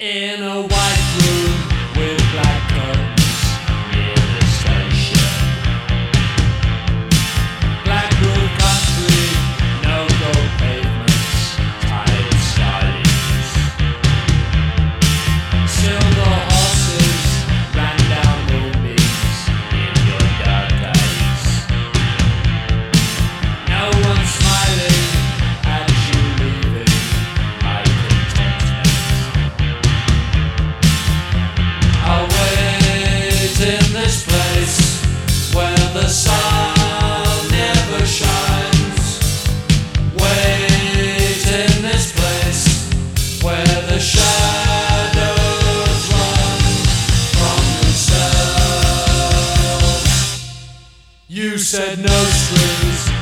In a white You said no strings.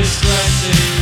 distracting